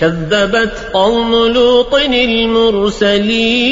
كذبت قوم لوط المرسلين.